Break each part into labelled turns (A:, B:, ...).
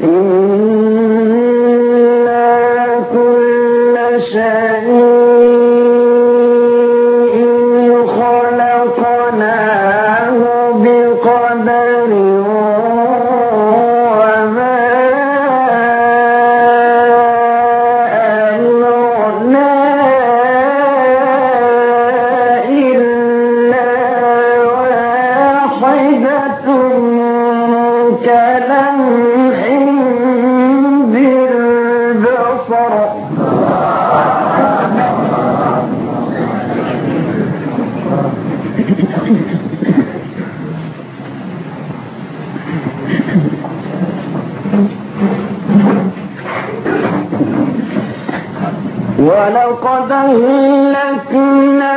A: y ولقد أهلكنا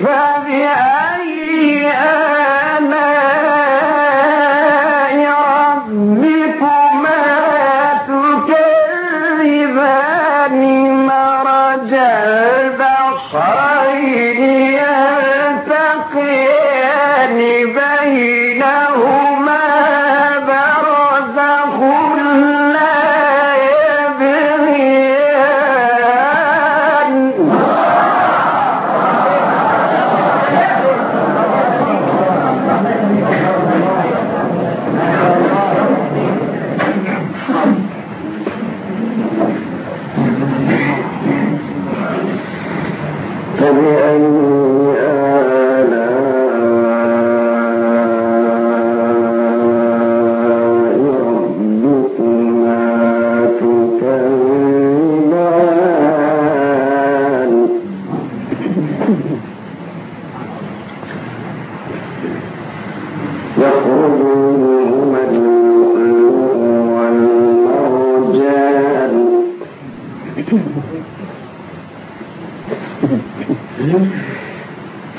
A: فبأي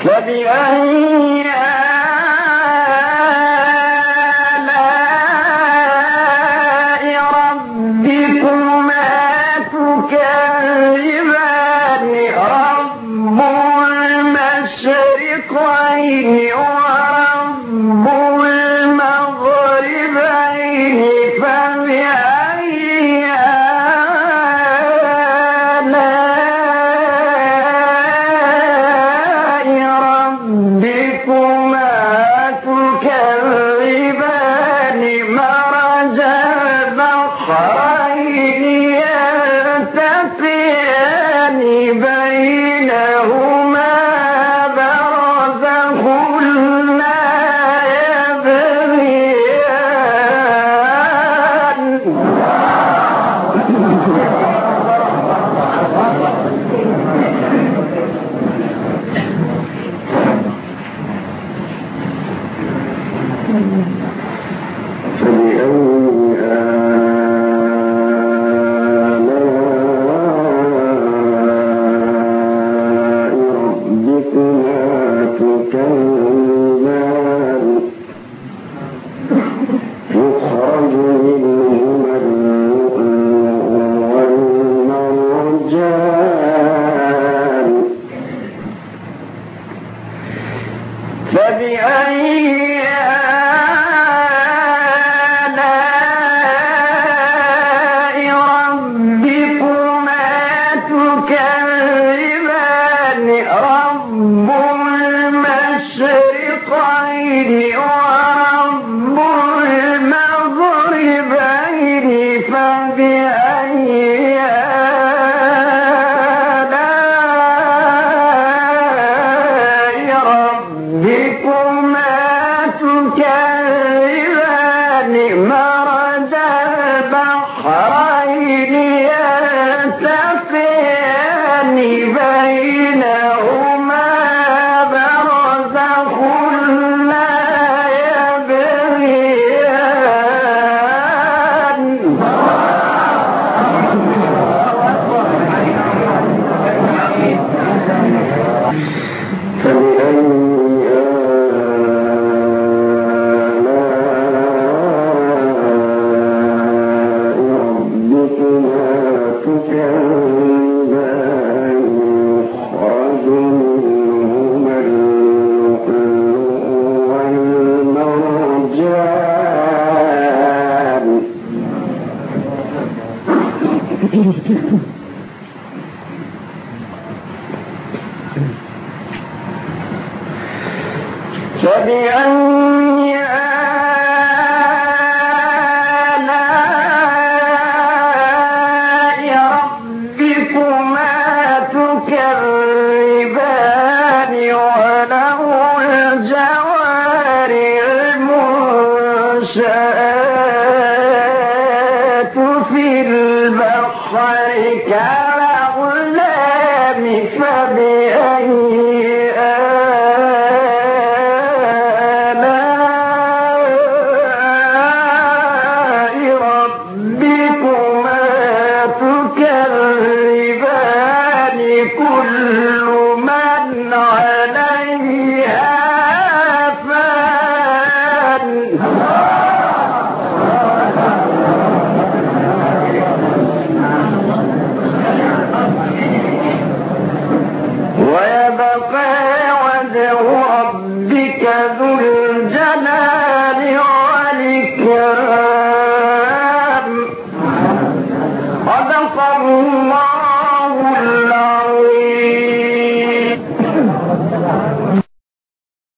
A: فبأي فبأي